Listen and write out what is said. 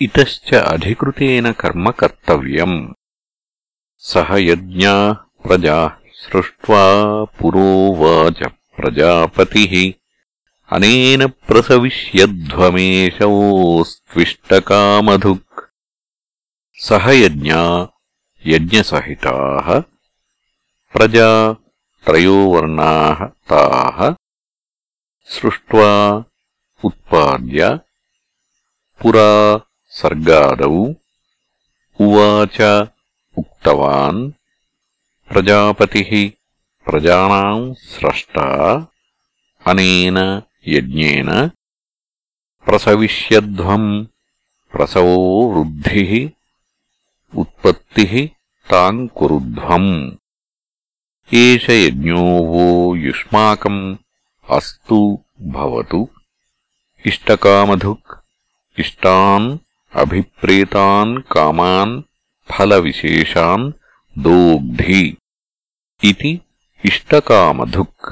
ఇతశ్చ అధికృతేన కర్మ కర్తవ్యం. సహ యజ్ఞా ప్రజా సృష్ట్వా పురోవాచ ప్రజాపతి. అనేన ప్రసవిష్యధ్వమేషోస్త్విష్టకామధుక్. సహ యజ్ఞా యజ్ఞసహితా. ప్రజా త్రయోవర్ణా తా. సృష్ట్వా ఉత్పాద్య. పురా सर्गादौ उवाच उक्तवान्, प्रजापतिः प्रजानाम् स्रष्टा, अनेन यज्ञेन प्रसविष्यध्वम् प्रसवो वृद्धिः, उत्पत्तिः ताम् कुरुध्वम्। एष यज्ञो वो युष्माकम् अस्तु भवतु। इष्टकामधुक्, इष्टान् అభిప్రేతాన్ కామాన్ ఫలవిశేషాన్ దోగ్ధి ఇది ఇష్టకామధుక్